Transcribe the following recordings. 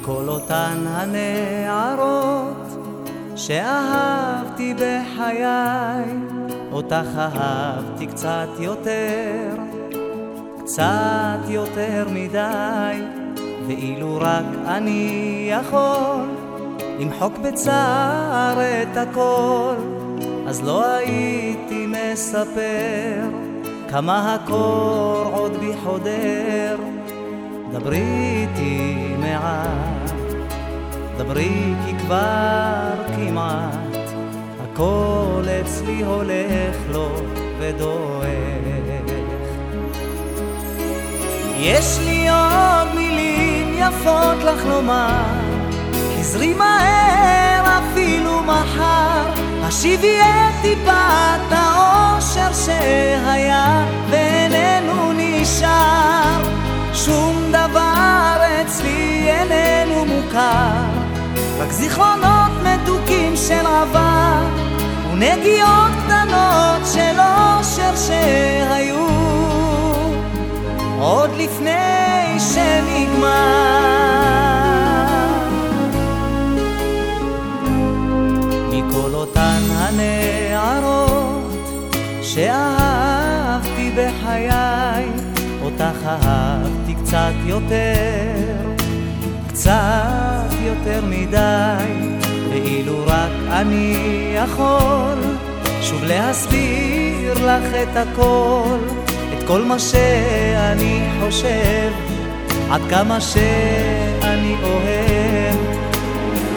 מכל אותן הנערות שאהבתי בחיי, אותך אהבתי קצת יותר, קצת יותר מדי, ואילו רק אני יכול למחוק בצער את הכל, אז לא הייתי מספר כמה הקור עוד בי חודר. דברי איתי מעט, דברי כי כבר כמעט הכל אצלי הולך לו ודועך. יש לי עוד מילים יפות לך לומר, חזרי מהר אפילו מחר, השיבי את טיפת מוכר, רק זיכרונות מתוקים של עבר, ונגיעות קטנות של אושר שהיו, עוד לפני שנגמר. מכל אותן הנערות שאהבתי בחיי, אותך אהבתי קצת יותר, קצת יותר מדי, ואילו רק אני יכול שוב להסביר לך את הכל, את כל מה שאני חושב, עד כמה שאני אוהב.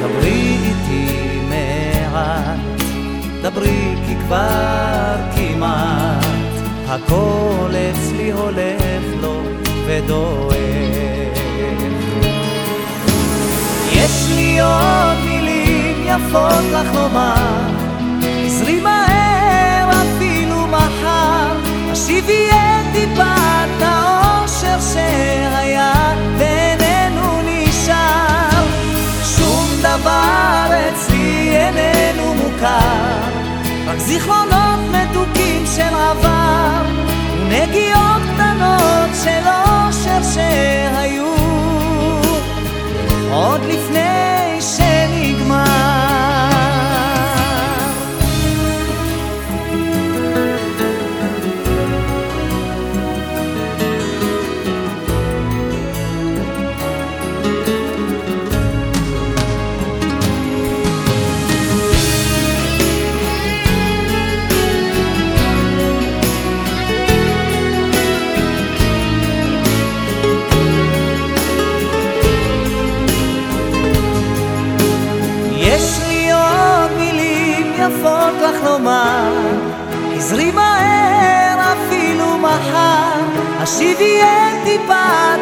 דברי איתי מעט, דברי כי כבר כמעט הכל אצלי הולך לו ודועך. יש לי עוד מילים יפות לך לומר, עזרי מהר אפילו מחר, השיבי את טיפת האושר שהיה ואיננו נשאר. שום דבר אצלי איננו מוכר, רק זיכרונות מתוקים של עבר, ונגיעות השיבי את טיפת